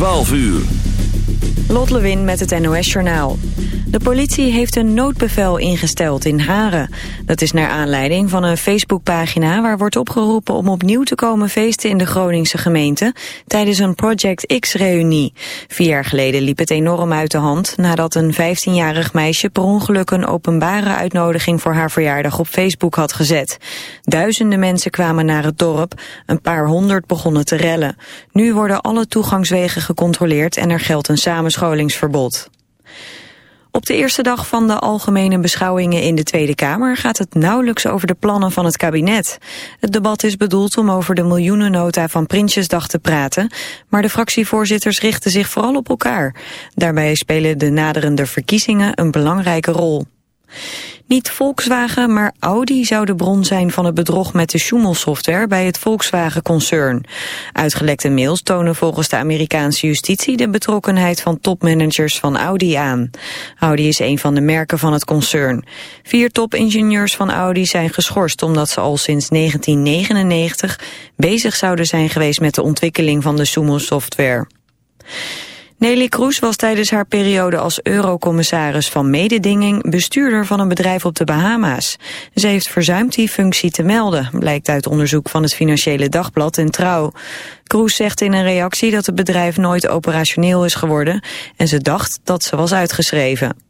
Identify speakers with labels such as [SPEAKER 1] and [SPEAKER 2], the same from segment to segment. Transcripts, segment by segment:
[SPEAKER 1] 12 uur.
[SPEAKER 2] Lot Lewin met het NOS Journaal. De politie heeft een noodbevel ingesteld in Haren. Dat is naar aanleiding van een Facebookpagina waar wordt opgeroepen om opnieuw te komen feesten in de Groningse gemeente tijdens een Project X-reunie. Vier jaar geleden liep het enorm uit de hand nadat een 15-jarig meisje per ongeluk een openbare uitnodiging voor haar verjaardag op Facebook had gezet. Duizenden mensen kwamen naar het dorp, een paar honderd begonnen te rellen. Nu worden alle toegangswegen gecontroleerd en er geldt een samenscholingsverbod. Op de eerste dag van de algemene beschouwingen in de Tweede Kamer gaat het nauwelijks over de plannen van het kabinet. Het debat is bedoeld om over de miljoenennota van Prinsjesdag te praten, maar de fractievoorzitters richten zich vooral op elkaar. Daarbij spelen de naderende verkiezingen een belangrijke rol. Niet Volkswagen, maar Audi zou de bron zijn van het bedrog met de Schumel-software bij het Volkswagen-concern. Uitgelekte mails tonen volgens de Amerikaanse justitie de betrokkenheid van topmanagers van Audi aan. Audi is een van de merken van het concern. Vier topingenieurs van Audi zijn geschorst omdat ze al sinds 1999 bezig zouden zijn geweest met de ontwikkeling van de Schumel-software. Nelly Kroes was tijdens haar periode als eurocommissaris van mededinging bestuurder van een bedrijf op de Bahama's. Ze heeft verzuimd die functie te melden, blijkt uit onderzoek van het Financiële Dagblad en Trouw. Kroes zegt in een reactie dat het bedrijf nooit operationeel is geworden en ze dacht dat ze was uitgeschreven.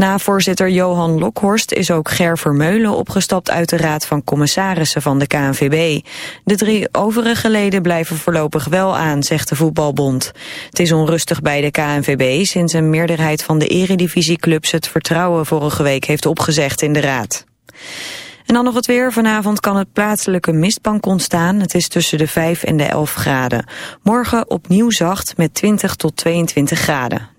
[SPEAKER 2] Na voorzitter Johan Lokhorst is ook Ger Vermeulen opgestapt uit de Raad van Commissarissen van de KNVB. De drie overige leden blijven voorlopig wel aan, zegt de voetbalbond. Het is onrustig bij de KNVB sinds een meerderheid van de eredivisieclubs het vertrouwen vorige week heeft opgezegd in de Raad. En dan nog het weer. Vanavond kan het plaatselijke mistbank ontstaan. Het is tussen de 5 en de 11 graden. Morgen opnieuw zacht met 20 tot 22 graden.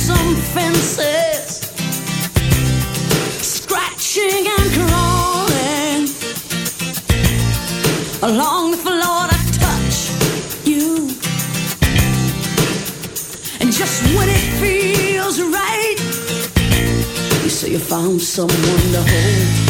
[SPEAKER 3] some fences, scratching and crawling along the floor I touch you. And just when it feels right, you say you found someone to hold.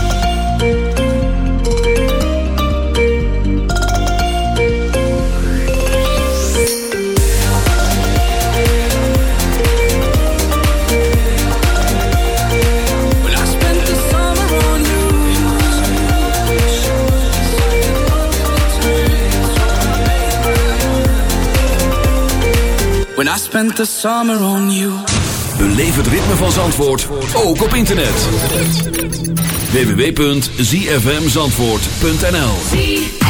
[SPEAKER 4] When I spent the summer on you.
[SPEAKER 1] Beleef het ritme van Zandvoort, ook op internet. www.zfmzandvoort.nl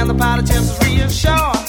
[SPEAKER 5] and the pilot just
[SPEAKER 6] was reassured.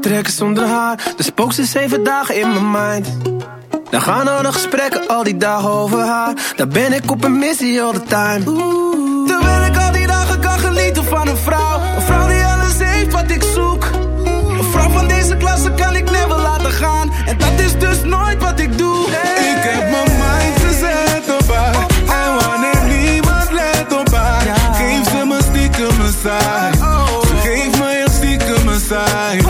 [SPEAKER 6] trekken zonder haar.
[SPEAKER 7] de spook ze zeven dagen in mijn mind. Dan gaan al de gesprekken al die dagen over haar. Daar ben ik op een missie all the time. Oeh.
[SPEAKER 6] Terwijl ik al die dagen kan genieten van een vrouw. Een vrouw die alles heeft wat ik zoek. Een vrouw van deze klasse kan ik never laten gaan. En dat is dus nooit wat ik doe.
[SPEAKER 8] Ik heb mijn mind gezet op haar. En wanneer niemand let op haar. Geef ze me stiekem een saai. Ze geeft me een stiekem een saai.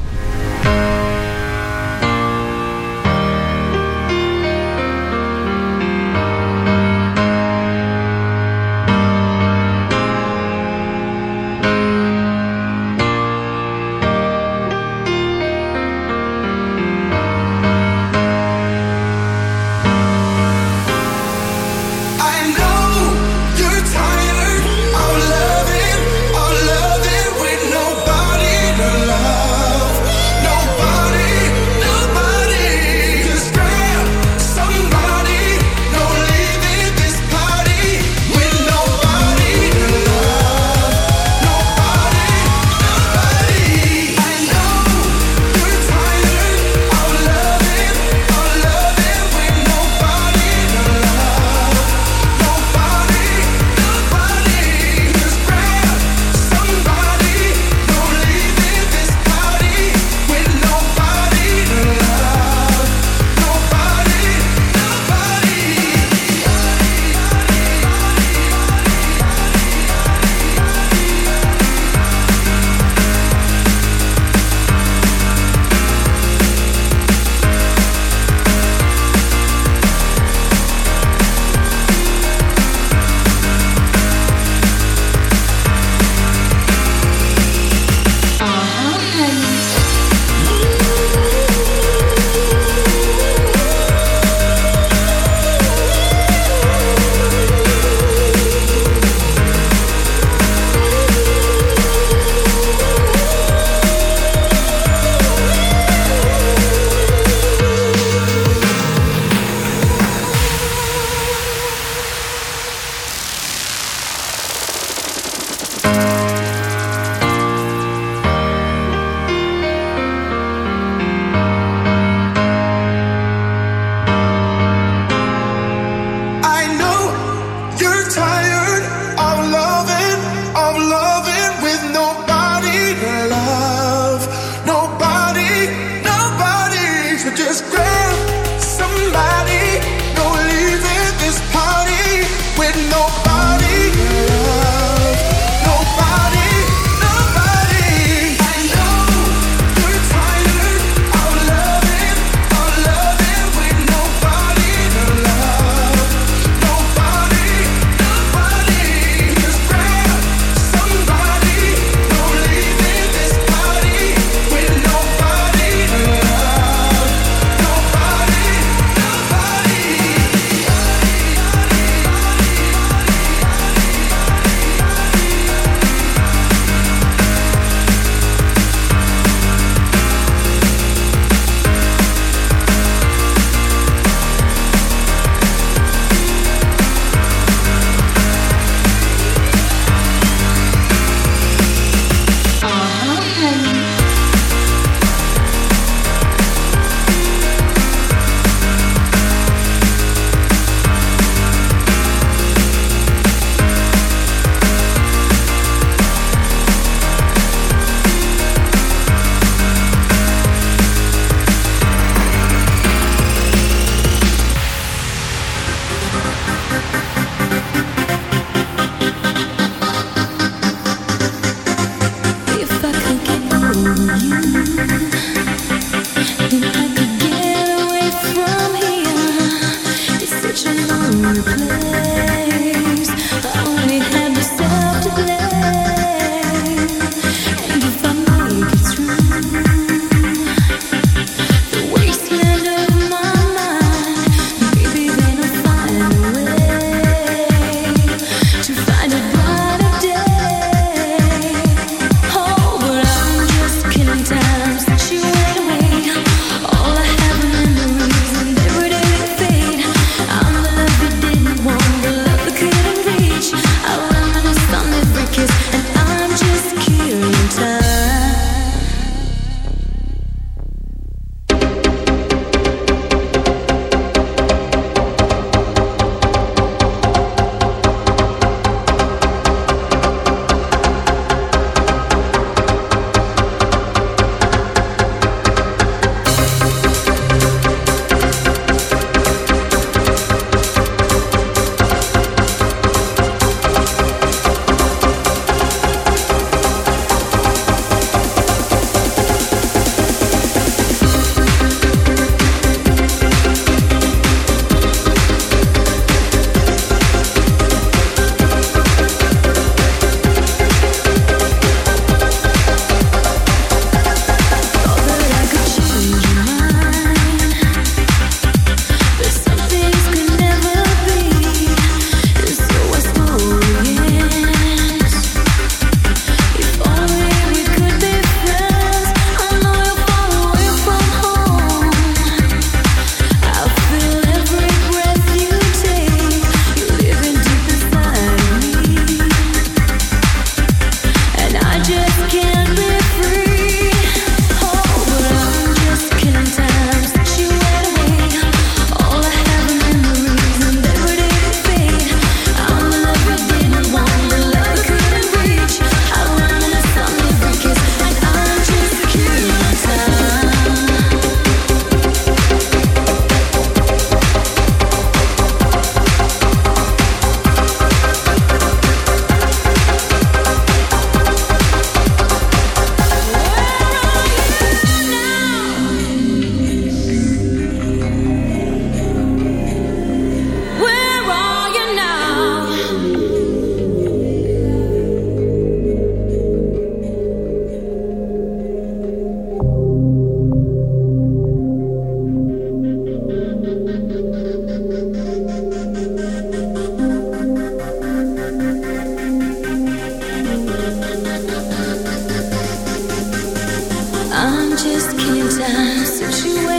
[SPEAKER 9] You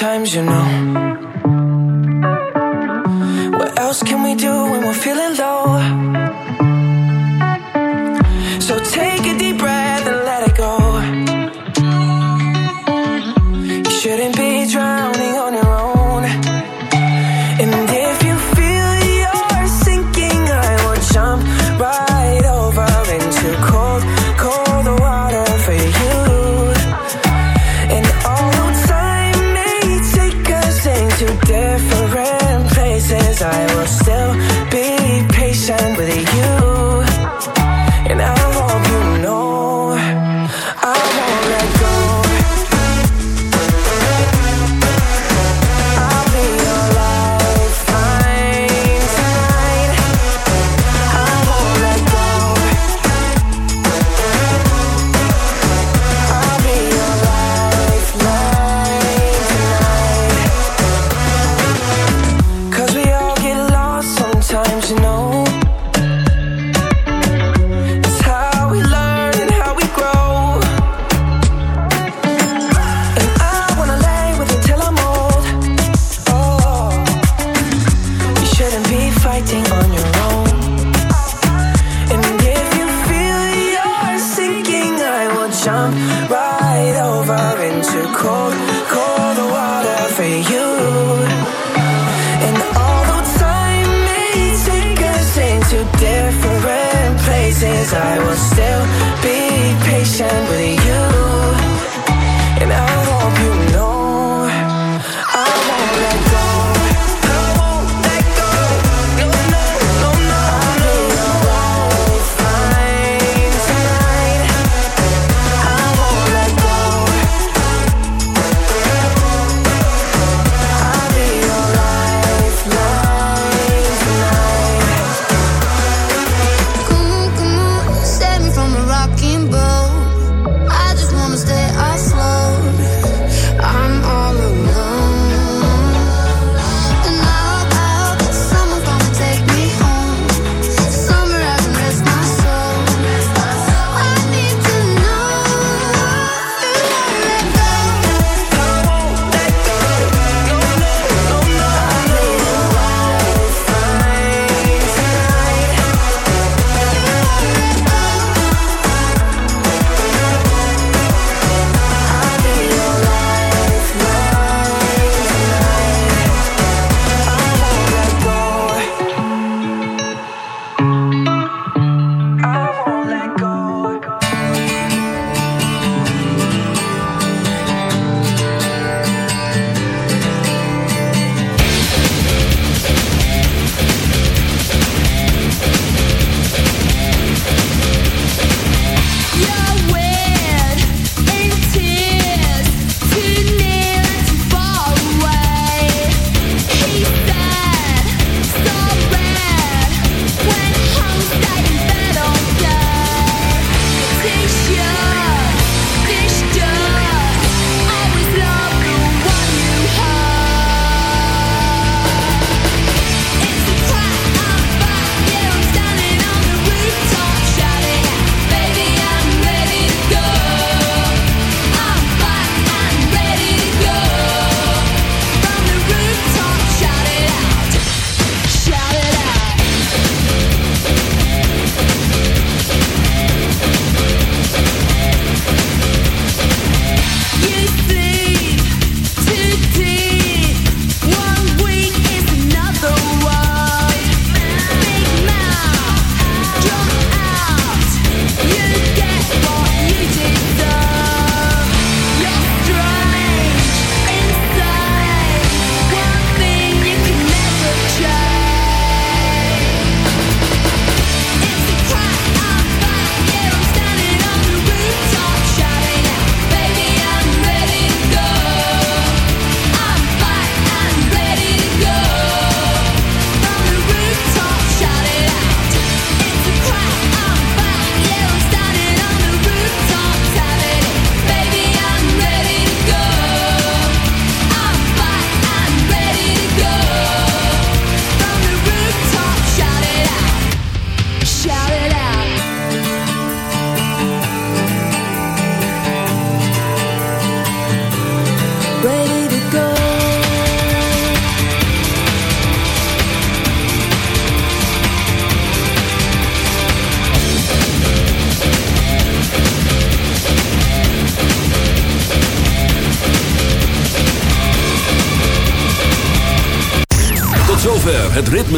[SPEAKER 9] Sometimes you
[SPEAKER 10] know.